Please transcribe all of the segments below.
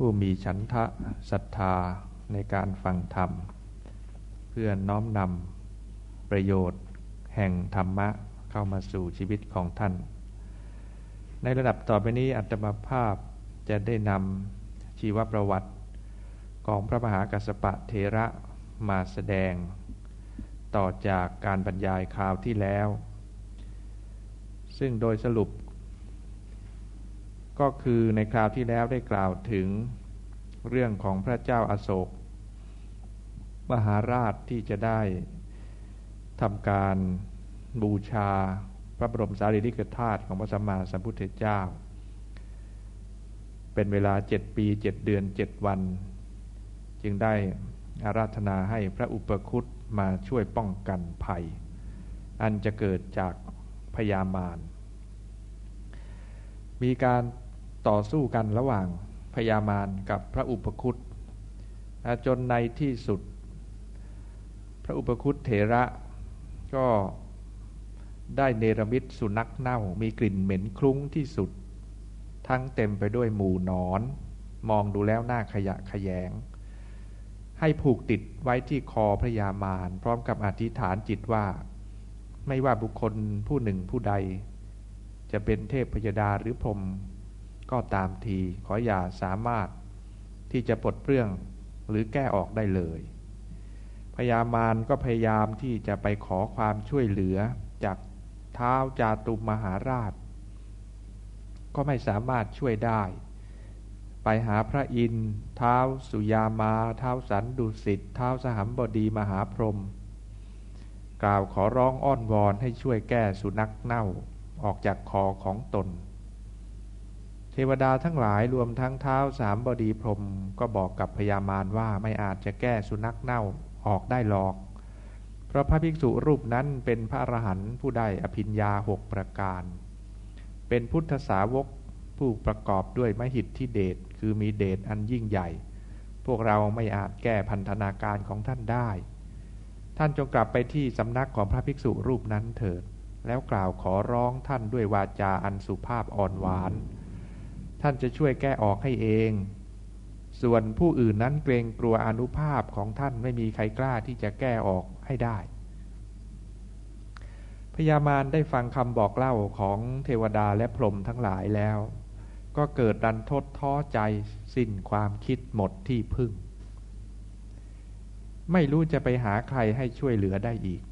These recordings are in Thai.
ผู้มีฉันทะศรัทธาในการฟังธรรม เพื่อน้อมนำประโยชน์แห่งธรรมะเข้ามาสู่ชีวิตของท่าน ในระดับต่อไปนี้อัตมาภาพจะได้นำชีวประวัติของพระมหากัสสปะเทระมาแสดง ต่อจากการบรรยายคราวที่แล้ว ซึ่งโดยสรุป ก็คือในคราวที่แล้วได้กล่าวถึงเรื่องของพระเจ้าอาโศก มหาราชที่จะได้ทำการบูชาพระบรมสารีริกธาตุของพระสัมมาสัมพุทธเจ้า เป็นเวลาเจ็ดปีเจ็ดเดือนเจ็ดวัน จึงได้อาราธนาให้พระอุปคุตมาช่วยป้องกันภัย อันจะเกิดจากพยามารมีการ ต่อสู้กันระหว่างพยามารกับพระอุปคุตจนในที่สุด พระอุปคุตเถระก็ได้เนรมิตสุนัขเน่ามีกลิ่นเหม็นคลุ้งที่สุด ทั้งเต็มไปด้วยหมูนอน มองดูแล้วหน้าขยะขยง ให้ผูกติดไว้ที่คอพระยามาร พร้อมกับอธิษฐานจิตว่า ไม่ว่าบุคคลผู้หนึ่งผู้ใด จะเป็นเทพพยดาหรือพรหม ก็ตามทีขออย่าสามารถที่จะปลดเปลื้องหรือแก้ออกได้เลย พยามารก็พยายามที่จะไปขอความช่วยเหลือจากเท้าจาตุมมหาราช ก็ไม่สามารถช่วยได้ ไปหาพระอินทร์เท้าสุยามาเท้าสันดุสิตเท้าสหัมบดีมหาพรหมกล่าวขอร้องอ้อนวอนให้ช่วยแก้สุนัขเน่าออกจากคอของตน เทวดาทั้งหลายรวมทั้งเท้าสามบดีพรมก็บอกกับพญามารว่าไม่อาจจะแก้สุนัขเน่าออกได้หรอก เพราะพระภิกษุรูปนั้นเป็นพระอรหันต์ผู้ได้อภิญญาหกประการ เป็นพุทธสาวกผู้ประกอบด้วยมหิทธิเดชคือมีเดชอันยิ่งใหญ่ พวกเราไม่อาจแก้พันธนาการของท่านได้ ท่านจงกลับไปที่สำนักของพระภิกษุรูปนั้นเถิด แล้วกล่าวขอร้องท่านด้วยวาจาอันสุภาพอ่อนหวาน ท่านจะช่วยแก้ออกให้เอง ส่วนผู้อื่นนั้นเกรงกลัวอนุภาพของท่านไม่มีใครกล้าที่จะแก้ออกให้ได้ พญามารได้ฟังคำบอกเล่าของเทวดาและพรหมทั้งหลายแล้ว ก็เกิดดันทดท้อใจสิ้นความคิดหมดที่พึ่ง ไม่รู้จะไปหาใครให้ช่วยเหลือได้อีก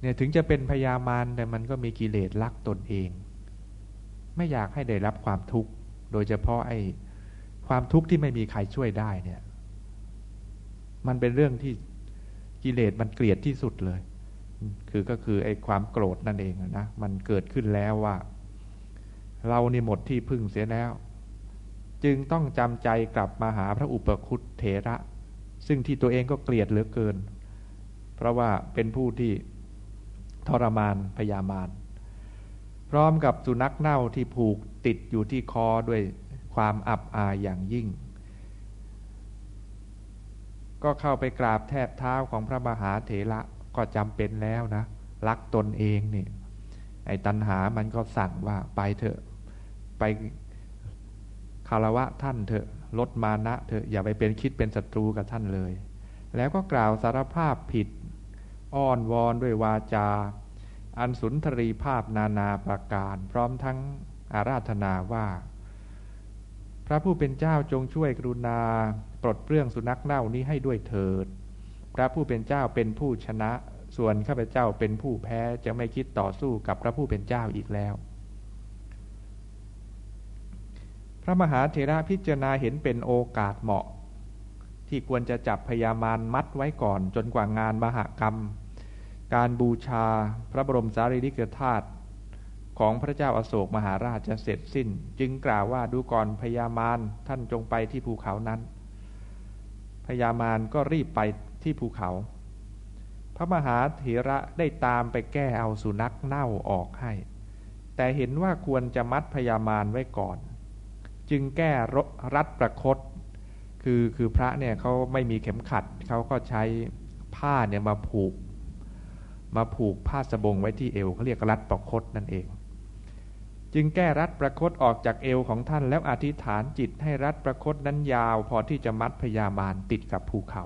เนี่ยถึงจะเป็นพญามารแต่มันก็มีกิเลสรักตนเอง ไม่อยากให้ได้รับความทุกข์ โดยเฉพาะไอ้ความทุกข์ที่ไม่มีใครช่วยได้เนี่ย มันเป็นเรื่องที่กิเลสมันเกลียดที่สุดเลย คือก็คือไอ้ความโกรธนั่นเองนะ มันเกิดขึ้นแล้วว่า เรานี่หมดที่พึ่งเสียแล้ว จึงต้องจำใจกลับมาหาพระอุปคุตเถระ ซึ่งที่ตัวเองก็เกลียดเหลือเกิน เพราะว่าเป็นผู้ที่ทรมานพยามาร พร้อมกับสุนัขเน่าที่ผูกติดอยู่ที่คอด้วยความอับอายอย่างยิ่ง ก็เข้าไปกราบแทบเท้าของพระมหาเถระก็จำเป็นแล้วนะ รักตนเองนี่ไอ้ตัณหามันก็สั่งว่าไปเถอะ ไปคารวะท่านเถอะลดมานะเถอะอย่าไปเป็นคิดเป็นศัตรูกับท่านเลย แล้วก็กล่าวสารภาพผิด อ้อนวอนด้วยวาจา อันสุนทรีภาพนานาประการ พร้อมทั้งอาราธนาว่า พระผู้เป็นเจ้าจงช่วยกรุณา ปลดเปลื้องสุนัขเน่านี้ให้ด้วยเถิด พระผู้เป็นเจ้าเป็นผู้ชนะ ส่วนข้าพเจ้าเป็นผู้แพ้จะไม่คิดต่อสู้กับพระผู้เป็นเจ้าอีกแล้ว พระมหาเถระพิจารณาเห็นเป็นโอกาสเหมาะ ที่ควรจะจับพยามารมัดไว้ก่อนจนกว่างานมหากรรม การบูชาพระบรมสารีริกธาตุของพระเจ้าอาโศกมหาราชจะเสร็จสิ้น จึงกล่าวว่าดูก่อนพยามารท่านจงไปที่ภูเขานั้นพญามารก็รีบไปที่ภูเขา พระมหาเถระได้ตามไปแก้เอาสุนัขเน่าออกให้ แต่เห็นว่าควรจะมัดพญามารไว้ก่อน จึงแก้รัดประคต คือคือพระเนี่ยเขาไม่มีเข็มขัดเขาก็ใช้ผ้าเนี่ยมาผูก มาผูกผ้าสบงไว้ที่เอวเขาเรียกรัดประคตนั่นเอง จึงแก้รัดประคตออกจากเอวของท่านแล้วอธิษฐานจิตให้รัดประคตนั้นยาว พอที่จะมัดพญามารติดกับภูเขา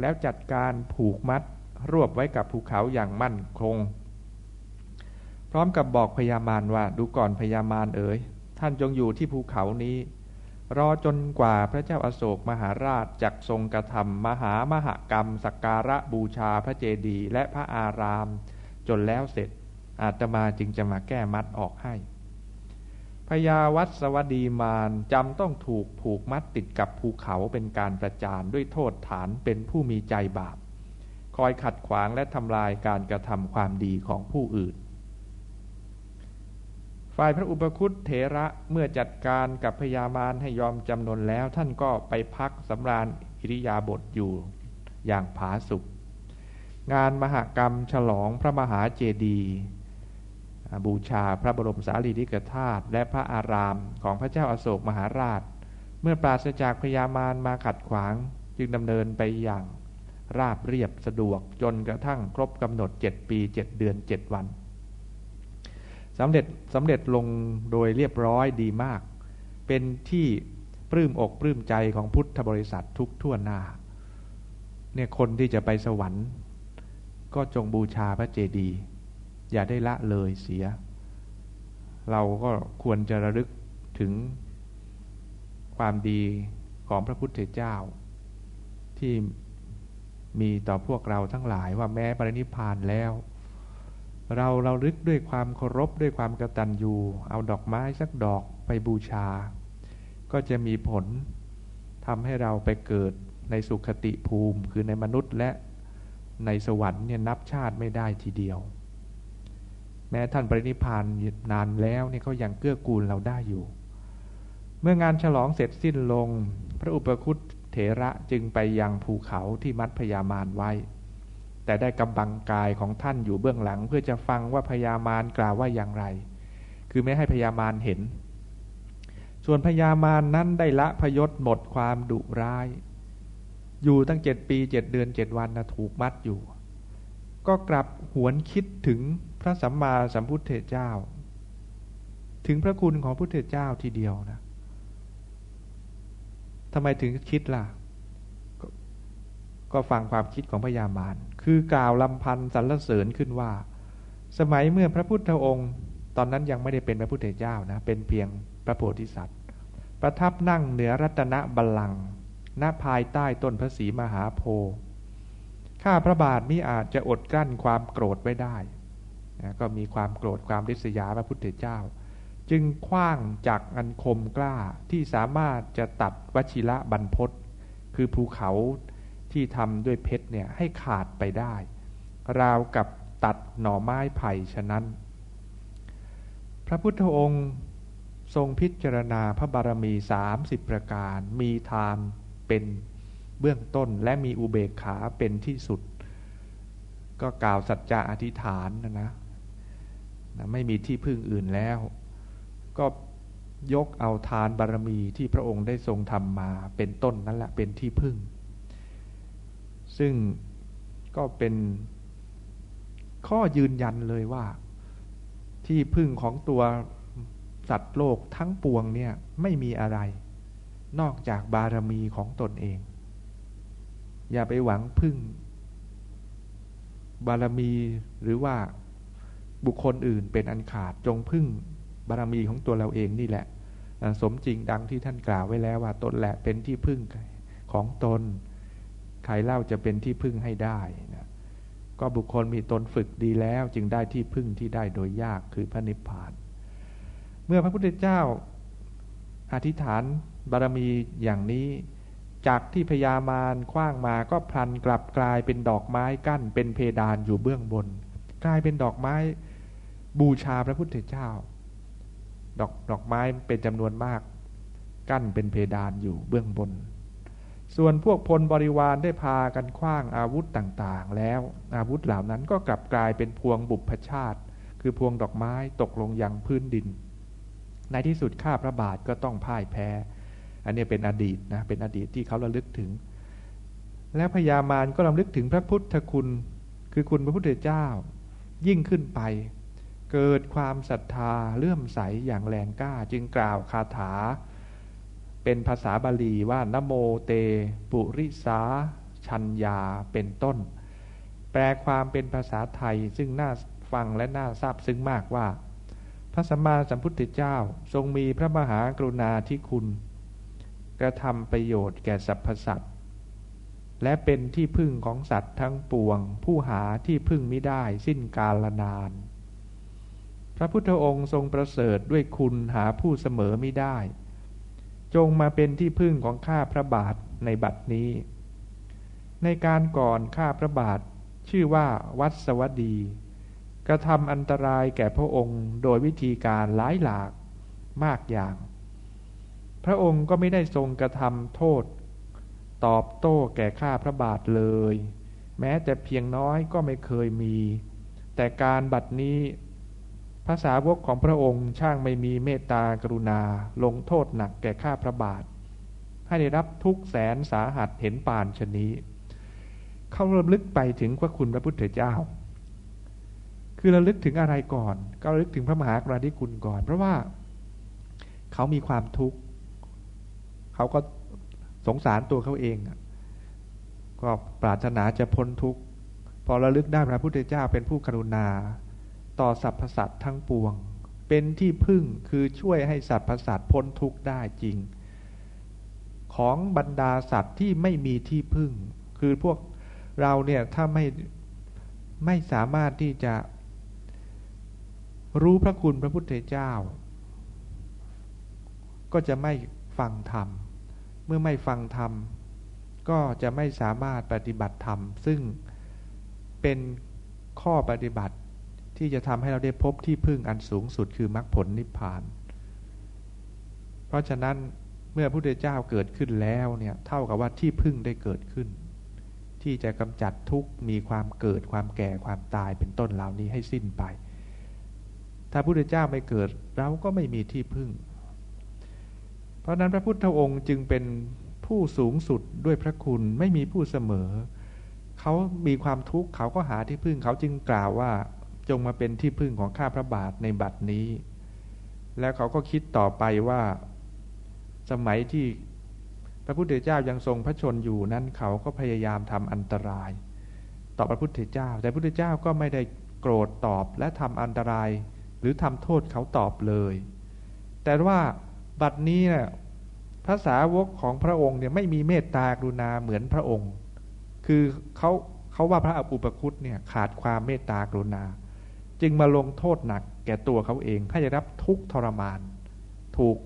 แล้วจัดการผูกมัดรวบไว้กับภูเขาอย่างมั่นคง พร้อมกับบอกพญามารว่าดูก่อนพญามารเอ๋ยท่านจงอยู่ที่ภูเขานี้ รอจนกว่าพระเจ้าอาโศกมหาราชจักทรงกระทำมหามหกรรมสักการะบูชาพระเจดีย์และพระอาราม จนแล้วเสร็จ อาตมาจึงจะมาแก้มัดออกให้พญาวัดสวัสดีมารจำต้องถูกผูกมัดติดกับภูเขาเป็นการประจานด้วยโทษฐานเป็นผู้มีใจบาป คอยขัดขวางและทำลายการกระทำความดีของผู้อื่น ฝ่ายพระอุปคุตเถระเมื่อจัดการกับพญามารให้ยอมจำนนแล้ว ท่านก็ไปพักสำราญอิริยาบถอยู่อย่างผาสุกงานมหกรรมฉลองพระมหาเจดีย์บูชาพระบรมสารีริกธาตุและพระอารามของพระเจ้าอาโศกมหาราช เมื่อปราศจากพญามารมาขัดขวางจึงดำเนินไปอย่างราบเรียบสะดวกจนกระทั่งครบกำหนดเจ็ดปีเจ็ดเดือนเจ็ดวัน สำเร็จสำเร็จลงโดยเรียบร้อยดีมาก เป็นที่ปลื้มอกปลื้มใจของพุทธบริษัททุกทั่วหน้า เนี่ยคนที่จะไปสวรรค์ ก็จงบูชาพระเจดีย์อย่าได้ละเลยเสีย เราก็ควรจะระลึกถึงความดีของพระพุทธเจ้า ที่มีต่อพวกเราทั้งหลายว่าแม้ปรินิพานแล้ว เราเราลึกด้วยความเคารพด้วยความกระตัญญูเอาดอกไม้สักดอกไปบูชา ก็จะมีผลทำให้เราไปเกิดในสุขติภูมิ คือในมนุษย์และในสวรรค์เนี่ยนับชาติไม่ได้ทีเดียว แม้ท่านปรินิพานนานแล้วนี่เขายังเกื้อกูลเราได้อยู่ เมื่องานฉลองเสร็จสิ้นลง พระอุปคุตเถระจึงไปยังภูเขาที่มัดพญามารไว้ แต่ได้กำบังกายของท่านอยู่เบื้องหลัง เพื่อจะฟังว่าพญามารกล่าวว่าอย่างไร คือไม่ให้พญามารเห็น ส่วนพญามารนั้นได้ละพยศหมดความดุร้าย อยู่ตั้งเจ็ดปีเจ็ดเดือนเจ็ดวันนะถูกมัดอยู่ ก็กลับหวนคิดถึงพระสัมมาสัมพุทธเจ้า ถึงพระคุณของพุทธเจ้าทีเดียวนะทำไมถึงคิดล่ะกก็ฟังความคิดของพญามาร คือกล่าวลำพันสรรเสริญขึ้นว่า สมัยเมื่อพระพุทธองค์ ตอนนั้นยังไม่ได้เป็นพระพุทธเจ้านะ เป็นเพียงพระโพธิสัตว์ ประทับนั่งเหนือรัตนบัลลังก์ณภายใต้ต้นพระศรีมหาโพธิ์ข้าพระบาทมิอาจจะอดกลั้นความโกรธไว้ได้นะก็มีความโกรธความริษยาพระพุทธเจ้า จึงคว้างจากอันคมกล้าที่สามารถจะตัดวชิระบรรพศคือภูเขา ที่ทำด้วยเพชรเนี่ยให้ขาดไปได้ ราวกับตัดหน่อไม้ไผ่ฉะนั้น พระพุทธองค์ทรงพิจารณาพระบารมีสามสิบประการ มีทานเป็นเบื้องต้นและมีอุเบกขาเป็นที่สุด ก็กล่าวสัจจะอธิษฐานนะนะนะไม่มีที่พึ่งอื่นแล้ว ก็ยกเอาทานบารมีที่พระองค์ได้ทรงทำมาเป็นต้นนั่นแหละเป็นที่พึ่ง ซึ่งก็เป็นข้อยืนยันเลยว่า ที่พึ่งของตัวสัตว์โลกทั้งปวงเนี่ยไม่มีอะไร นอกจากบารมีของตนเอง อย่าไปหวังพึ่ง บารมีหรือว่าบุคคลอื่นเป็นอันขาดจงพึ่งบารมีของตัวเราเองนี่แหละ สมจริงดังที่ท่านกล่าวไว้แล้วว่าตนแหละเป็นที่พึ่งของตน ใครเล่าจะเป็นที่พึ่งให้ได้นะก็บุคคลมีตนฝึกดีแล้วจึงได้ที่พึ่งที่ได้โดยยากคือพระนิพพาน เมื่อพระพุทธเจ้าอธิษฐานบารมีอย่างนี้จากที่พญามารคว้างมาก็พลันกลับกลายเป็นดอกไม้กั้น เป็นเพดานอยู่เบื้องบน กลายเป็นดอกไม้บูชาพระพุทธเจ้า ดอกดอกไม้เป็นจำนวนมาก กั้นเป็นเพดานอยู่เบื้องบน ส่วนพวกพลบริวารได้พากันคว้างอาวุธต่างๆ แล้วอาวุธเหล่านั้นก็กลับกลายเป็นพวงบุพชาติ คือพวงดอกไม้ตกลงยังพื้นดิน ในที่สุดข้าพระบาทก็ต้องพ่ายแพ้ อันนี้เป็นอดีตนะเป็นอดีตที่เขาระลึกถึง แล้พญามารก็ระลึกถึงพระพุทธคุณ คือคุณพระพุทธเจ้า ยิ่งขึ้นไป เกิดความศรัทธาเลื่อมใสอย่างแรงกล้าจึงกล่าวคาถา เป็นภาษาบาลีว่านโมเต ปุริสา ชัญญาเป็นต้น แปลความเป็นภาษาไทยซึ่งน่าฟังและน่าทราบซึ้งมากว่า พระสัมมาสัมพุทธเจ้าทรงมีพระมหากรุณาธิคุณ กระทำประโยชน์แก่สรรพสัตว์และเป็นที่พึ่งของสัตว์ทั้งปวง ผู้หาที่พึ่งไม่ได้สิ้นกาลนาน พระพุทธองค์ทรงประเสริฐด้วยคุณหาผู้เสมอไม่ได้ จงมาเป็นที่พึ่งของข้าพระบาทในบัดนี้ ในการก่อนข้าพระบาทชื่อว่าวัดสวัสดี กระทำอันตรายแก่พระองค์โดยวิธีการหลายหลากมากอย่าง พระองค์ก็ไม่ได้ทรงกระทำโทษ ตอบโต้แก่ข้าพระบาทเลย แม้แต่เพียงน้อยก็ไม่เคยมี แต่การบัดนี้ ภาษาวกของพระองค์ช่างไม่มีเมตตากรุณา ลงโทษหนักแก่ข้าพระบาท ให้ได้รับทุกแสนสาหัสเห็นปานชนี้ เขาระลึกไปถึงพระคุณพระพุทธเจ้า คือระลึกถึงอะไรก่อน ก็ระลึกถึงพระมหากราธิคุณก่อน เพราะว่าเขามีความทุกข์เขาก็สงสารตัวเขาเองก็ปรารถนาจะพ้นทุกข์พอระลึกได้พระพุทธเจ้าเป็นผู้กรุณา ต่อสรรพสัตว์ทั้งปวง เป็นที่พึ่งคือช่วยให้สรรพสัตว์พ้นทุกข์ได้จริง ของบรรดาสัตว์ที่ไม่มีที่พึ่ง คือพวกเราเนี่ยถ้าไม่ไม่สามารถที่จะรู้พระคุณพระพุทธเจ้า ก็จะไม่ฟังธรรม เมื่อไม่ฟังธรรม ก็จะไม่สามารถปฏิบัติธรรม ซึ่งเป็นข้อปฏิบัติ ที่จะทำให้เราได้พบที่พึ่งอันสูงสุดคือมรรคผลนิพพาน เพราะฉะนั้นเมื่อพระพุทธเจ้าเกิดขึ้นแล้วเนี่ยเท่ากับว่าที่พึ่งได้เกิดขึ้น ที่จะกำจัดทุกมีความเกิดความแก่ความตายเป็นต้นเหล่านี้ให้สิ้นไป ถ้าพระพุทธเจ้าไม่เกิดเราก็ไม่มีที่พึ่ง เพราะนั้นพระพุทธองค์จึงเป็นผู้สูงสุดด้วยพระคุณไม่มีผู้เสมอ เขามีความทุกข์เขาก็หาที่พึ่งเขาจึงกล่าวว่า จงมาเป็นที่พึ่งของข้าพระบาทในบัดนี้ แล้วเขาก็คิดต่อไปว่า สมัยที่พระพุทธเจ้ายังทรงพระชนอยู่นั้นเขาก็พยายามทำอันตราย ต่อพระพุทธเจ้า แต่พระพุทธเจ้าก็ไม่ได้โกรธตอบและทำอันตราย หรือทำโทษเขาตอบเลย แต่ว่าบัดนี้เนะี่ยภาษาวกของพระองค์เนี่ยไม่มีเมตตากรุณาเหมือนพระองค์ คือเขาเขาว่าพระอุปคุตเนี่ยขาดความเมตตากรุณา จึงมาลงโทษหนักแก่ตัวเขาเองให้รับทุกทรมาน ถูก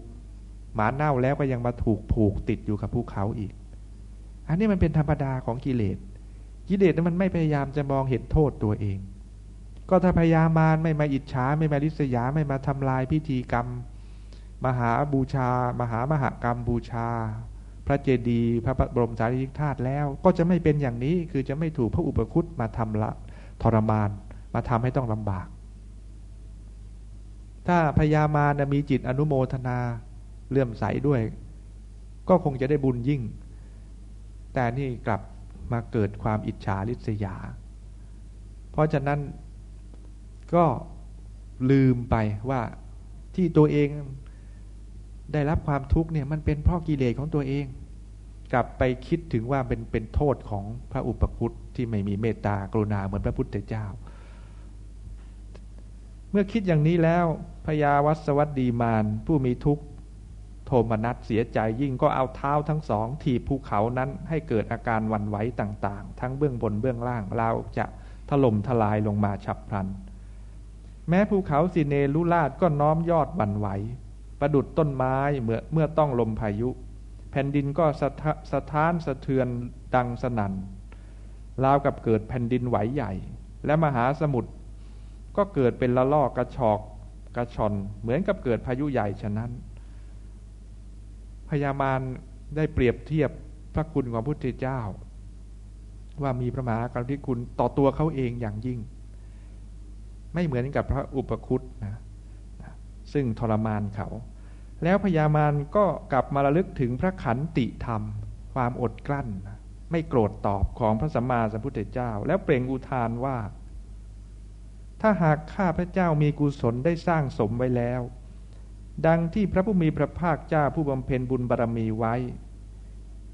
หมาเน่าแล้วก็ยังมาถูกผูกติดอยู่กับภูเขาอีก อันนี้มันเป็นธรรมดาของกิเลส กิเลสมันไม่พยายามจะมองเห็นโทษตัวเอง ก็ถ้าพยายามมาไม่มาอิจฉาไม่มาริษยาไม่มาทำลายพิธีกรรม มหาบูชา มหามหากรรมบูชา พระเจดีย์พระบรมสารีริกธาตุแล้ว ก็จะไม่เป็นอย่างนี้คือจะไม่ถูกพระอุปคุตมาทำละทรมาน มาทำให้ต้องลำบาก ถ้าพญามารมีจิตอนุโมทนาเลื่อมใสด้วย ก็คงจะได้บุญยิ่ง แต่นี่กลับมาเกิดความอิจฉาริษยา เพราะฉะนั้นก็ลืมไปว่าที่ตัวเองได้รับความทุกข์เนี่ยมันเป็นเพราะกิเลสของตัวเอง กลับไปคิดถึงว่าเป็นเป็นโทษของพระอุปคุตที่ไม่มีเมตตากรุณาเหมือนพระพุทธเจ้า เมื่อคิดอย่างนี้แล้วพญาวัสวัตดีมาน ผู้มีทุกข์โทมนัสเสียใจยิ่งก็เอาเท้าทั้งสอง ถีบภูเขานั้นให้เกิดอาการวันไหวต่างๆ ทั้งเบื้องบนเบื้องล่างเราจะถล่มทลายลงมาฉับพลัน แม้ภูเขาสิเนลุลาดก็น้อมยอดวันไหว ประดุดต้นไม้เมื่อเมื่อต้องลมพายุ แผ่นดินก็สะสะท้านสะเทือนดังสนั่นราวกับเกิดแผ่นดินไหวใหญ่ และมหาสมุทร ก็เกิดเป็นละลอกกระชอกกระชอนเหมือนกับเกิดพายุใหญ่ฉะนั้น พญามารได้เปรียบเทียบพระคุณของพุทธเจ้า ว่ามีพระมหากรุณาธิคุณต่อตัวเขาเองอย่างยิ่ง ไม่เหมือนกับพระอุปคุตนะซึ่งทรมานเขา แล้วพญามารก็กลับมาระลึกถึงพระขันติธรรม ความอดกลั้น ไม่โกรธตอบของพระสัมมาสัมพุทธเจ้า แล้วเปล่งอุทานว่า ถ้าหากข้าพระเจ้ามีกุศลได้สร้างสมไว้แล้ว ดังที่พระผู้มีพระภาคเจ้าผู้บำเพ็ญบุญบารรมีไว้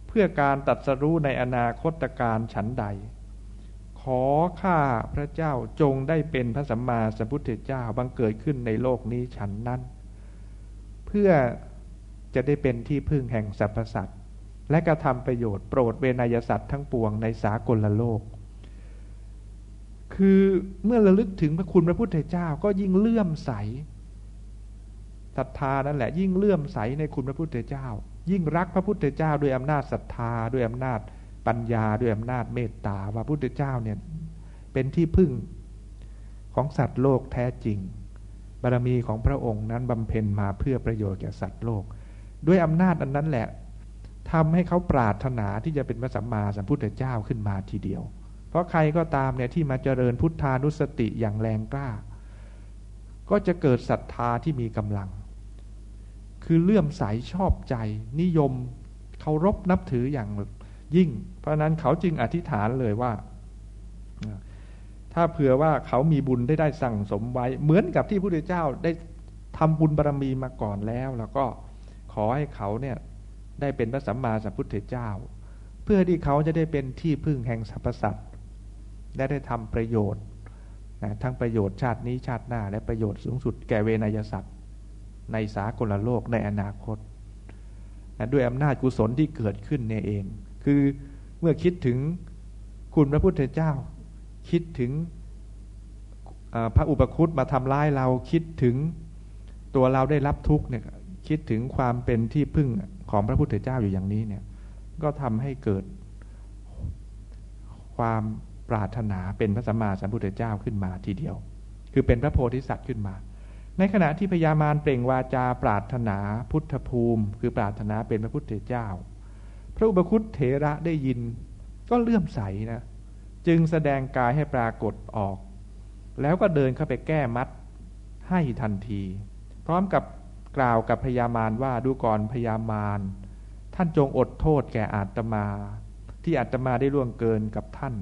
เพื่อการตัดสรู้ในอนาคตการฉันใด ขอข้าพระเจ้าจงได้เป็นพระสัมมาสัมพุทธเจ้าบังเกิดขึ้นในโลกนี้ฉันนั้น เพื่อจะได้เป็นที่พึ่งแห่งสรรพสัตว์และกระทำประโยชน์โปรดเวนยสัตว์ทั้งปวงในสากลโลก คือเมื่อระลึกถึงพระคุณพระพุทธเจ้าก็ยิ่งเลื่อมใสศรัทธานั่นแหละยิ่งเลื่อมใสในคุณพระพุทธเจ้า ยิ่งรักพระพุทธเจ้าด้วยอำนาจศรัทธาด้วยอำนาจปัญญาด้วยอำนาจเมตตาว่าพุทธเจ้าเนี่ยเป็นที่พึ่งของสัตว์โลกแท้จริง บารมีของพระองค์นั้นบำเพ็ญมาเพื่อประโยชน์แก่สัตว์โลก ด้วยอำนาจอันนั้นแหละทำให้เขาปรารถนาที่จะเป็นพระสัมมาสัมพุทธเจ้าขึ้นมาทีเดียว ราะใครก็ตามเนี่ยที่มาเจริญพุทธานุสติอย่างแรงกล้า ก็จะเกิดศรัทธาที่มีกำลัง คือเลื่อมใสชอบใจ นิยมเคารพนับถืออย่างยิ่ง เพราะนั้นเขาจึงอธิษฐานเลยว่า ถ้าเผื่อว่าเขามีบุญได้ได้สั่งสมไว้ เหมือนกับที่พระพุทธเจ้าได้ทำบุญบารรมีมาก่อนแล้ว แล้วก็ขอให้เขาเนี่ยได้เป็นพระสัมมาสัมพุทธเจ้า เพื่อที่เขาจะได้เป็นที่พึ่งแห่งสรรพสัตว์ และได้ทำประโยชน์นะทั้งประโยชน์ชาตินี้ชาติหน้า และประโยชน์สูงสุดแก่เวนยสัตว์ ในสากลโลกในอนาคตนะด้วยอำนาจกุศลที่เกิดขึ้นเนี่ยเอง คือเมื่อคิดถึงคุณพระพุทธเจ้า คิดถึงพระอุปคุตมาทำร้ายเราคิดถึงตัวเราได้รับทุกข์เนี่ยคิดถึงความเป็นที่พึ่งของพระพุทธเจ้าอยู่อย่างนี้เนี่ยก็ทำให้เกิดความ ปรารถนาเป็นพระสัมมาสัมพุทธเจ้าขึ้นมาทีเดียว คือเป็นพระโพธิสัตว์ขึ้นมา ในขณะที่พญามารเปล่งวาจาปรารถนาพุทธภูมิ คือปรารถนาเป็นพระพุทธเจ้า พระอุปคุตเถระได้ยินก็เลื่อมใสนะจึงแสดงกายให้ปรากฏออก แล้วก็เดินเข้าไปแก้มัดให้ทันที พร้อมกับกล่าวกับพญามารว่าดูก่อนพญามาร ท่านจงอดโทษแก่อาตมา ที่อาตมาได้ล่วงเกินกับท่าน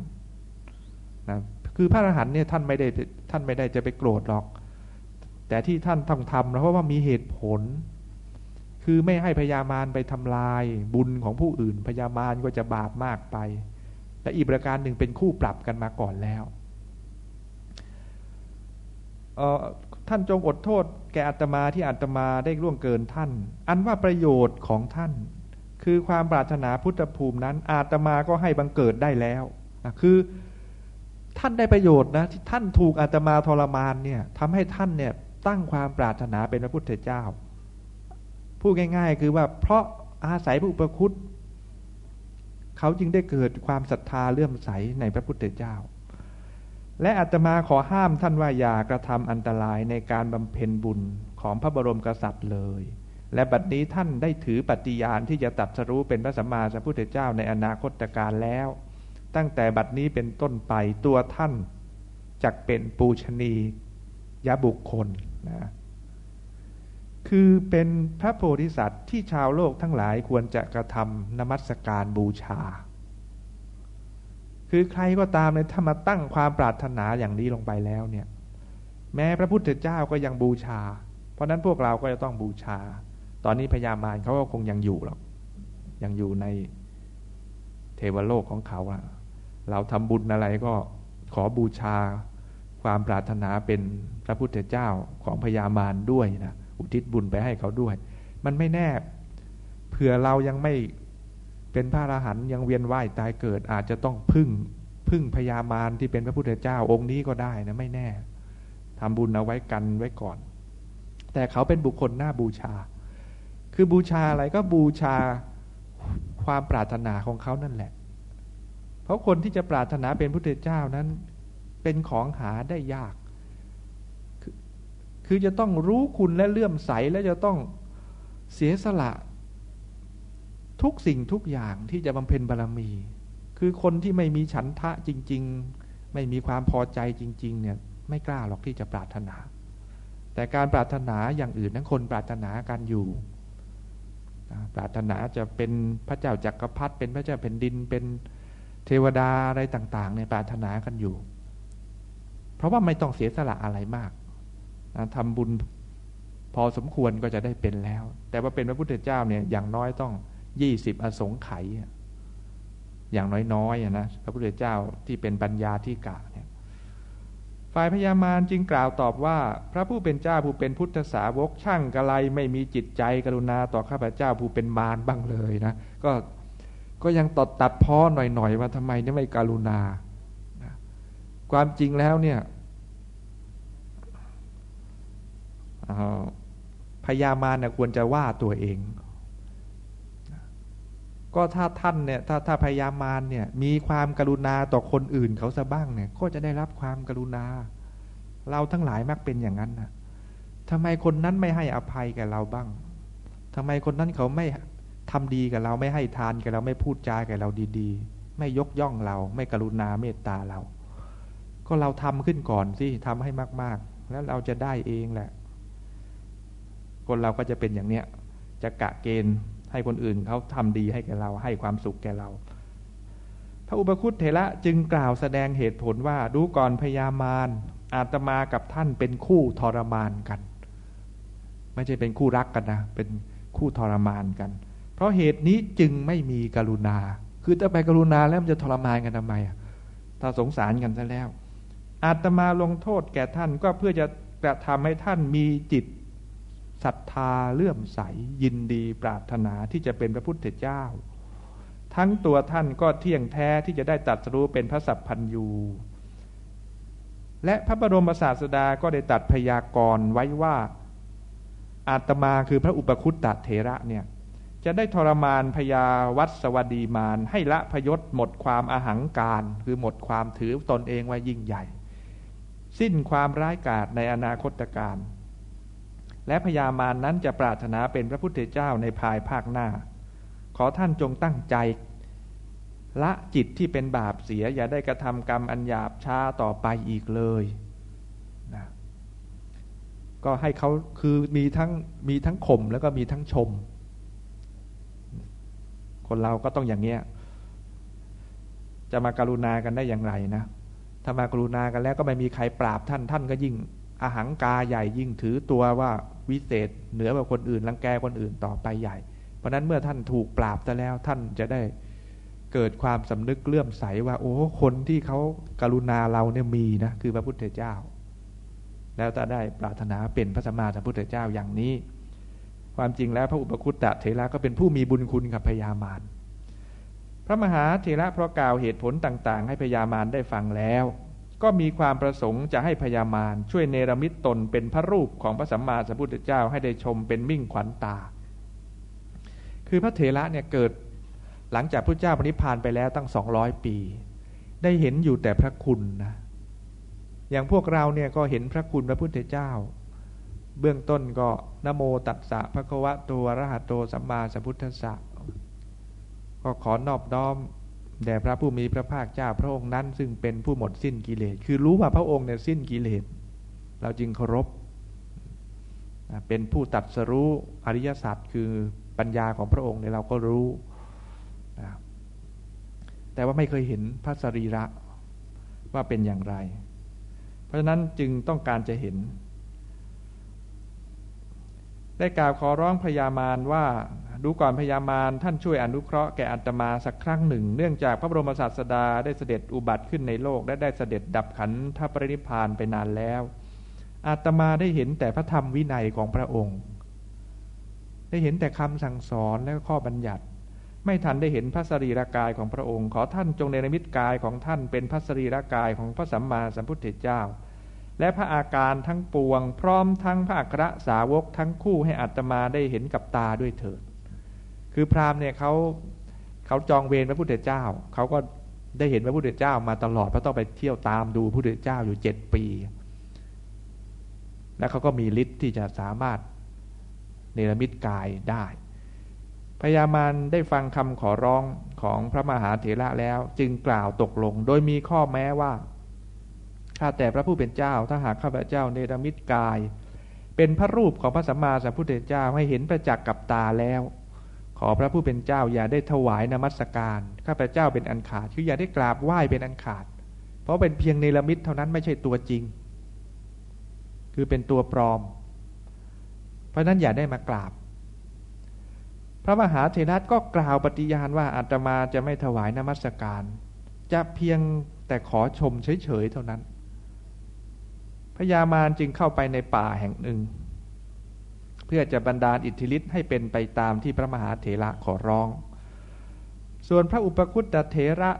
นะคือพระอรหันต์เนี่ยท่านไม่ได้ท่านไม่ได้จะไปโกรธหรอก แต่ที่ท่านต้องทำเพราะว่ามีเหตุผล คือไม่ให้พญามารไปทำลายบุญของผู้อื่นพญามารก็จะบาปมากไป และอีกประการหนึ่งเป็นคู่ปรับกันมาก่อนแล้วท่านจงอดโทษแก่อัตมาที่อัตมาได้ล่วงเกินท่าน อันว่าประโยชน์ของท่าน คือความปรารถนาพุทธภูมินั้น อาตมาก็ให้บังเกิดได้แล้ว คือ ท่านได้ประโยชน์นะที่ท่านถูกอาตมาทรมานเนี่ยทำให้ท่านเนี่ยตั้งความปรารถนาเป็นพระพุทธเจ้า พูดง่าย ๆ คือว่าเพราะอาศัยพระอุปคุตเขาจึงได้เกิดความศรัทธาเลื่อมใสในพระพุทธเจ้า และอาตมาขอห้ามท่านว่าอย่ากระทำอันตรายในการบำเพ็ญบุญของพระบรมกษัตริย์เลย และบัดนี้ท่านได้ถือปฏิญาณที่จะตัดสรู้เป็นพระสัมมาสัมพุทธเจ้าในอนาคตการแล้ว ตั้งแต่บัดนี้เป็นต้นไปตัวท่านจักเป็นปูชนียบุคคลนะคือเป็นพระโพธิสัตว์ที่ชาวโลกทั้งหลายควรจะกระทำนมัสการบูชา คือใครก็ตามเนี่ยถ้ามาตั้งความปรารถนาอย่างนี้ลงไปแล้วเนี่ย แม้พระพุทธเจ้าก็ยังบูชา เพราะนั้นพวกเราก็จะต้องบูชา ตอนนี้พญามารเขาก็คงยังอยู่หรอก ยังอยู่ในเทวโลกของเขาอะ เราทำบุญอะไรก็ขอบูชาความปรารถนาเป็นพระพุทธเจ้าของพญามารด้วยนะอุทิศบุญไปให้เขาด้วย มันไม่แน่เผื่อเรายังไม่เป็นพระอรหันต์ยังเวียนว่ายตายเกิดอาจจะต้องพึ่งพึ่งพญามารที่เป็นพระพุทธเจ้าองค์นี้ก็ได้นะไม่แน่ทำบุญเอาไว้กันไว้ก่อน แต่เขาเป็นบุคคลหน้าบูชา คือบูชาอะไรก็บูชาความปรารถนาของเขานั่นแหละ เพราะคนที่จะปรารถนาเป็นพุทธเจ้านั้น เป็นของหาได้ยาก คือจะต้องรู้คุณและเลื่อมใสและจะต้องเสียสละ ทุกสิ่งทุกอย่างที่จะบำเพ็ญบารรมี คือคนที่ไม่มีฉันทะจริง ๆ ไม่มีความพอใจจริง ๆ เนี่ยไม่กล้าหรอกที่จะปรารถนา แต่การปรารถนาอย่างอื่นนั้นคนปรารถนากันอยู่ปรารถนาจะเป็นพระเจ้าจักรพรรดิเป็นพระเจ้าแผ่นดินเป็น เทวดาอะไรต่างๆเนี่ยปรารถนากันอยู่ เพราะว่าไม่ต้องเสียสละอะไรมากนะทำบุญพอสมควรก็จะได้เป็นแล้ว แต่ว่าเป็นพระพุทธเจ้าเนี่ยอย่างน้อยต้องยี่สิบอสงไขยอย่างน้อยๆนะพระพุทธเจ้าที่เป็นปัญญาที่กะเนี่ยฝ่ายพญามารจึงกล่าวตอบว่า พระผู้เป็นเจ้าผู้เป็นพุทธสาวกช่างกะไรไม่มีจิตใจกรุณาต่อข้าพเจ้าผู้เป็นมารบ้างเลยนะก็ ก็ยังตดตัดพ้อหน่อยๆว่าทำไมเนี่ยไม่การุณา ความจริงแล้วเนี่ยพญามารเนี่ยควรจะว่าตัวเอง ก็ถ้าท่านเนี่ยถ้าถ้าพญามารเนี่ยมีความกรุณาต่อคนอื่นเขาซะบ้างเนี่ย ก็จะได้รับความกรุณา เราทั้งหลายมักเป็นอย่างนั้นนะทำไมคนนั้นไม่ให้อภัยแก่เราบ้างทำไมคนนั้นเขาไม่ ทำดีกับเราไม่ให้ทานกับเราไม่พูดจากับเราดีๆ ไม่ยกย่องเรา ไม่กรุณาเมตตาเรา ก็เราทำขึ้นก่อนสิทำให้มาก ๆ แล้วเราจะได้เองแหละ คนเราก็จะเป็นอย่างเนี้ยจะกะเกณฑ์ให้คนอื่นเขาทำดีให้แก่เรา ให้ความสุขแก่เรา พระอุปคุตเถระจึงกล่าวแสดงเหตุผลว่าดูก่อนพญามารอาตมากับท่านเป็นคู่ทรมานกัน ไม่ใช่เป็นคู่รักกันนะ เป็นคู่ทรมานกัน เพราะเหตุนี้จึงไม่มีกรุณา คือถ้าไปกรุณาแล้วมันจะทรมานกันทำไมอะถ้าสงสารกันซะแล้ว อาตมาลงโทษแก่ท่านก็เพื่อจะกระทำให้ท่านมีจิตศรัทธาเลื่อมใสยินดีปรารถนาที่จะเป็นพระพุทธเจ้า ทั้งตัวท่านก็เที่ยงแท้ที่จะได้ตัดรู้เป็นพระสัพพัญยูและพระบรมศาสดาก็ได้ตัดพยากรณ์ไว้ว่าอาตมาคือพระอุปคุตตเถระเนี่ย จะได้ทรมานพยาวัสวดีมานให้ละพยศหมดความอาหังการ คือหมดความถือตนเองว่ายิ่งใหญ่ สิ้นความร้ายกาจในอนาคตการและพญามารนนั้นจะปรารถนาเป็นพระพุทธเจ้าในภายภาคหน้า ขอท่านจงตั้งใจ ละจิตที่เป็นบาปเสียอย่าได้กระทำกรรมอันหยาบช้าต่อไปอีกเลยนะก็ให้เขาคือมีทั้งมีทั้งข่มแล้วก็มีทั้งชม คนเราก็ต้องอย่างเงี้ย จะมาการุณากันได้อย่างไรนะ ถ้ามากรุณากันแล้วก็ไม่มีใครปราบท่าน ท่านก็ยิ่งอาหังกาใหญ่ยิ่งถือตัวว่าวิเศษ เหนือกว่าคนอื่นรังแกคนอื่นต่อไปใหญ่ เพราะนั้นเมื่อท่านถูกปราบซะแล้วท่านจะได้เกิดความสำนึกเลื่อมใสว่า โอ้คนที่เขาการุณาเราเนี่ยมีนะคือพระพุทธเจ้า แล้วจะได้ปรารถนาเป็นพระสัมมาสัมพุทธเจ้าอย่างนี้ ความจริงแล้วพระอุปคุตตะเถระก็เป็นผู้มีบุญคุณกับพญามารพระมหาเถระเพราะกล่าวเหตุผลต่างๆ ให้พญามารได้ฟังแล้ว ก็มีความประสงค์จะให้พญามารช่วยเนรมิตตนเป็นพระรูปของพระสัมมาสัมพุทธเจ้าให้ได้ชมเป็นมิ่งขวัญตา คือพระเถระเนี่ยเกิดหลังจากพระเจ้าปณิพานไปแล้วตั้งสองร้อยปี ได้เห็นอยู่แต่พระคุณนะอย่างพวกเราเนี่ยก็เห็นพระคุณพระพุทธเจ้า เบื้องต้นก็นโมตัสสะพระควะตัวรหัตโตสัมมาสัมพุทธสสะก็ขอนอบน้อมแด่พระผู้มีพระภาคเจ้าพระองค์นั้น ซึ่งเป็นผู้หมดสิ้นกิเลส คือรู้ว่าพระองค์เนี่ยสิ้นกิเลส เราจึงเคารพ เป็นผู้ตัดสรู้อริยสัจคือปัญญาของพระองค์เนี่ยเราก็รู้ แต่ว่าไม่เคยเห็นพระสรีระว่าเป็นอย่างไร เพราะฉะนั้นจึงต้องการจะเห็น ได้กล่าวขอร้องพญามารว่าดูก่อนพญามารท่านช่วยอนุเคราะห์แก่อัตมาสักครั้งหนึ่ง เนื่องจากพระบรมศาสดาได้เสด็จอุบัติขึ้นในโลก และได้เสด็จดับขันธปรินิพานไปนานแล้ว อาตมาได้เห็นแต่พระธรรมวินัยของพระองค์ ได้เห็นแต่คำสั่งสอนและข้อบัญญัติ ไม่ทันได้เห็นพระสรีรากายของพระองค์ ขอท่านจงเนรมิตกายของท่านเป็นพระสรีรากายของพระสัมมาสัมพุทธเจ้า และพระอาการทั้งปวง พร้อมทั้งพระอัครสาวกทั้งคู่ให้อัตมาได้เห็นกับตาด้วยเถิด คือพราหมณ์เนี่ยเขาเขาจองเวรพระพุทธเจ้า เขาก็ได้เห็นพระพุทธเจ้ามาตลอดเพราะต้องไปเที่ยวตามดูพระพุทธเจ้าอยู่เจ็ดปี และเขาก็มีฤทธิ์ที่จะสามารถเนรมิตกายได้พญามารได้ฟังคำขอร้องของพระมหาเถระแล้ว จึงกล่าวตกลง โดยมีข้อแม้ว่า ข้าแต่พระผู้เป็นเจ้า ถ้าหากข้าพเจ้าเนรมิตกาย เป็นพระรูปของพระสัมมาสัมพุทธเจ้าให้เห็นประจักษ์กับตาแล้ว ขอพระผู้เป็นเจ้าอย่าได้ถวายนมัสการ ข้าพเจ้าเป็นอันขาด คืออย่าได้กราบไหว้เป็นอันขาด เพราะเป็นเพียงเนรมิตเท่านั้นไม่ใช่ตัวจริง คือเป็นตัวปลอม เพราะนั้นอย่าได้มากราบ พระมหาเถระก็กล่าวปฏิญาณว่าอาตมาจะไม่ถวายนมัสการ จะเพียงแต่ขอชมเฉยๆเท่านั้น พญามารจึงเข้าไปในป่าแห่งหนึ่ง เพื่อจะบรรดาลอิทธิฤทธิ์ให้เป็นไปตามที่พระมหาเถระขอร้อง ส่วนพระอุปคุตตเถระ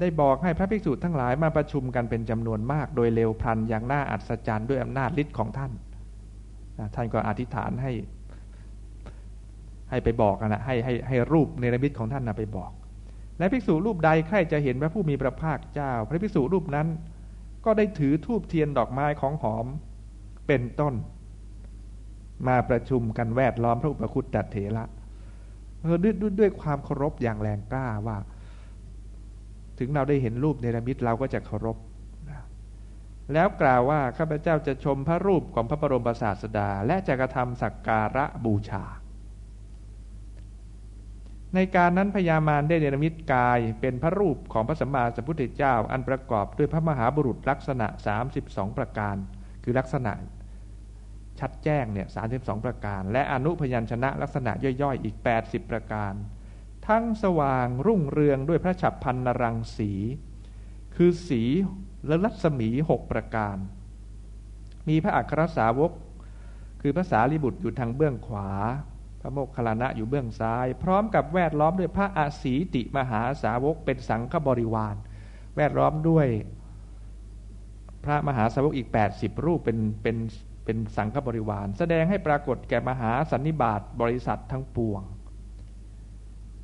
ได้บอกให้พระภิกษุทั้งหลายมาประชุมกันเป็นจำนวนมาก โดยเร็วพลันอย่างน่าอัศจรรย์ด้วยอำนาจฤทธิ์ของท่านท่านก็อธิษฐานให้ ให้ไปบอกนะให้ให้ให้รูปเนรมิตของท่านนะไปบอก และภิกษุรูปใดใครจะเห็นพระผู้มีพระภาคเจ้า พระภิกษุรูปนั้น ก็ได้ถือทูบเทียนดอกไม้ของหอมเป็นต้น มาประชุมกันแวดล้อมพระอุปคุตตเถระด้วยด้วยความเคารพอย่างแรงกล้าว่า ถึงเราได้เห็นรูปเนรมิตเราก็จะเคารพแล้วกล่าวว่าข้าพเจ้าจะชมพระรูปของพระบรมศาสดา และจะกระทำสักการะบูชา ในการนั้นพญามารได้เนรมิตกายเป็นพระรูปของพระสัมมาสัมพุทธเจ้า อันประกอบด้วยพระมหาบุรุษลักษณะ 32 ประการ คือลักษณะชัดแจ้งเนี่ย32ประการ และอนุพยัญชนะลักษณะย่อยๆ อีก 80 ประการ ทั้งสว่างรุ่งเรืองด้วยพระฉับพันนรังสี คือสีและรัศมีหกประการ มีพระอัครสาวก คือภาษาลิบุตรอยู่ทางเบื้องขวา พระโมคคัลลานะอยู่เบื้องซ้าย พร้อมกับแวดล้อมด้วยพระอาศีติมหาสาวกเป็นสังฆบริวาร แวดล้อมด้วยพระมหาสาวกอีก 80 รูปเป็นเป็นเป็นสังฆบริวาร แสดงให้ปรากฏแก่มหาสันนิบาตบริษัททั้งปวง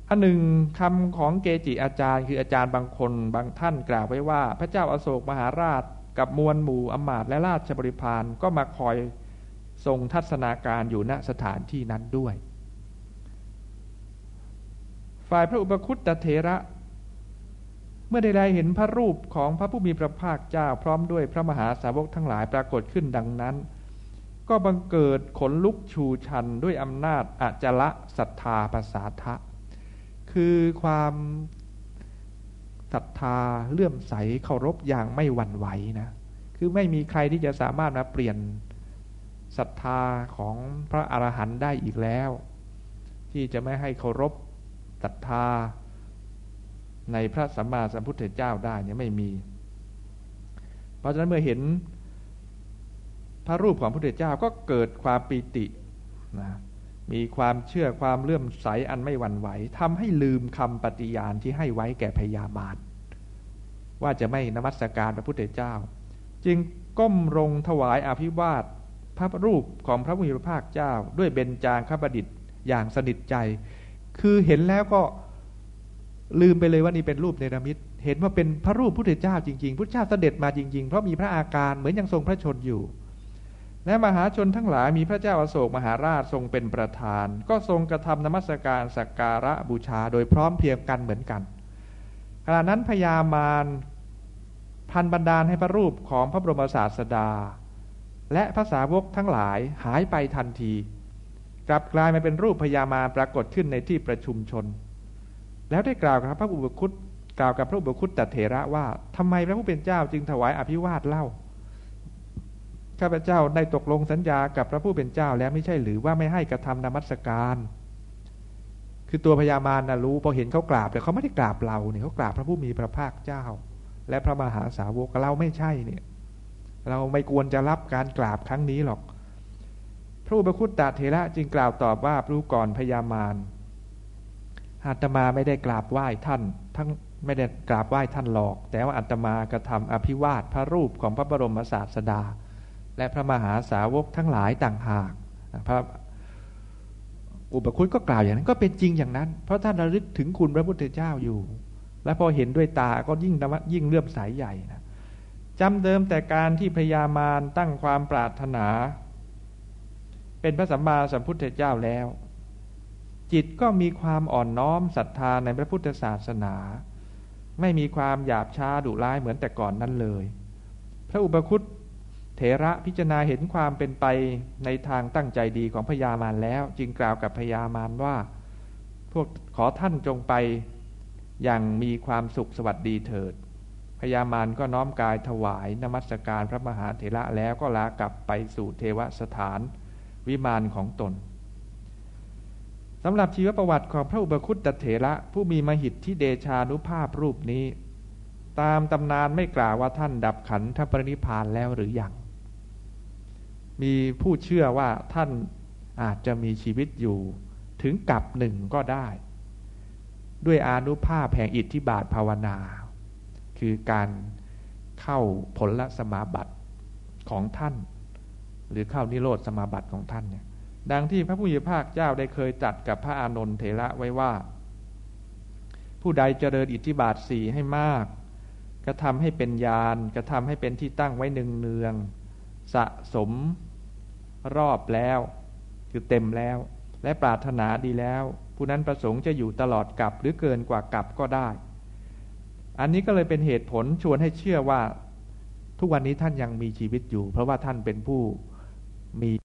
อันหนึ่งคำของเกจิอาจารย์ คืออาจารย์บางคนบางท่านกล่าวไว้ว่า พระเจ้าอาโศกมหาราชกับมวลหมู่อมาตและราชบริพารก็มาคอยทรงทัศนาการอยู่ณสถานที่นั้นด้วย ฝ่ายพระอุปคุตตเถระ เมื่อใดๆเห็นพระรูปของพระผู้มีพระภาคเจ้าพร้อมด้วยพระมหาสาวกทั้งหลายปรากฏขึ้นดังนั้น ก็บังเกิดขนลุกชูชันด้วยอำนาจอจละศรัทธาภาษาทะ คือความศรัทธาเลื่อมใสเคารพอย่างไม่หวั่นไหวนะ คือไม่มีใครที่จะสามารถมาเปลี่ยนศรัทธาของพระอรหันต์ได้อีกแล้ว ที่จะไม่ให้เคารพ ศรัทธาในพระสัมมาสัมพุทธเจ้าได้เนี่ยไม่มี เพราะฉะนั้นเมื่อเห็นพระรูปของพระพุทธเจ้าก็เกิดความปีตินะมีความเชื่อความเลื่อมใสอันไม่หวั่นไหวทำให้ลืมคำปฏิญาณที่ให้ไว้แก่พญามารว่าจะไม่นมัสการพระพุทธเจ้า จึงก้มลงถวายอภิวาทพระรูปของพระมุขพระภาคเจ้า ด้วยเบญจางคประดิษฐ์อย่างสนิทใจ คือเห็นแล้วก็ลืมไปเลยว่านี่เป็นรูปเนรมิตเห็นว่าเป็นพระรูปพุทธเจ้าจริงๆ พุทธเจ้าเสด็จมาจริงๆ เพราะมีพระอาการเหมือนยังทรงพระชนอยู่ และมหาชนทั้งหลายมีพระเจ้าอโศกมหาราชทรงเป็นประธาน ก็ทรงกระทำนมัสการสักการะบูชาโดยพร้อมเพียงกันเหมือนกันขณะนั้นพญามารพันบันดาลให้พระรูปของพระบรมศาสดา และภาษาวกทั้งหลายหายไปทันที กลับกลายมาเป็นรูปพญามารปรากฏขึ้นในที่ประชุมชน แล้วได้กล่าวกับพระอุปคุตกล่าวกับพระอุปคุตตเถระว่าทำไมพระผู้เป็นเจ้าจึงถวายอภิวาทเล่าข้าพเจ้าได้ตกลงสัญญากับพระผู้เป็นเจ้าแล้วไม่ใช่หรือว่าไม่ให้กระทำนมัสการ คือตัวพญามารนะรู้พอเห็นเขากราบแต่เขาไม่ได้กราบเราเนี่ยเขากราบพระผู้มีพระภาคเจ้า และพระมหาสาวกเราไม่ใช่เนี่ย เราไม่ควรจะรับการกราบครั้งนี้หรอก ระอุปคุตตเถระจึงกล่าวตอบว่ารู้ก่อนพญามารอาตมาไม่ได้กราบไหว้ท่าน ทั้งไม่ได้กราบไหว้ท่านหรอก แต่ว่าอาตมากระทำอภิวาทพระรูปของพระบรมศาสดา และพระมหาสาวกทั้งหลายต่างหากพระอุปคุตก็กล่าวอย่างนั้นก็เป็นจริงอย่างนั้น เพราะท่านระลึกถึงคุณพระพุทธเจ้าอยู่ และพอเห็นด้วยตาก็ยิ่งยิ่งเลื่อมสายใหญ่นะจำเดิมแต่การที่พญามารตั้งความปรารถนา เป็นพระสัมมาสัมพุทธเจ้าแล้ว จิตก็มีความอ่อนน้อมศรัทธาในพระพุทธศาสนา ไม่มีความหยาบช้าดุร้ายเหมือนแต่ก่อนนั้นเลย พระอุปคุตเถระพิจารณาเห็นความเป็นไปในทางตั้งใจดีของพญามารแล้ว จึงกล่าวกับพญามารว่า พวกขอท่านจงไปอย่างมีความสุขสวัสดีเถิดพญามารก็น้อมกายถวายนมัสการพระมหาเถระแล้วก็ลากลับไปสู่เทวสถาน วิมานของตนสำหรับชีวประวัติของพระอุปคุตตเถระผู้มีมหิทธิเดชานุภาพรูปนี้ ตามตำนานไม่กล่าวว่าท่านดับขันธปรินิพานแล้วหรืออยัง มีผู้เชื่อว่าท่านอาจจะมีชีวิตอยู่ถึงกับหนึ่งก็ได้ ด้วยอนุภาพแห่งอิทธิบาทภาวนา คือการเข้าผลละสมาบัติของท่าน หรือเข้านิโรธสมาบัติของท่านเนี่ย ดังที่พระผู้มีภาคเจ้าได้เคยจัดกับพระอานนท์เถระไว้ว่า ผู้ใดเจริญอิทธิบาทสี่ให้มาก กระทำให้เป็นญาณกระทำให้เป็นที่ตั้งไว้หนึ่งเนืองสะสมรอบแล้วคือเต็มแล้ว และปรารถนาดีแล้ว ผู้นั้นประสงค์จะอยู่ตลอดกับหรือเกินกว่ากับก็ได้ อันนี้ก็เลยเป็นเหตุผลชวนให้เชื่อว่า ทุกวันนี้ท่านยังมีชีวิตอยู่ เพราะว่าท่านเป็นผู้ มี